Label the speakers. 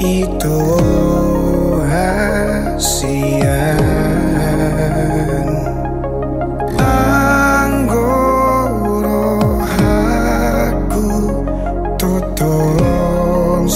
Speaker 1: itu hasian Anggoro aku tutup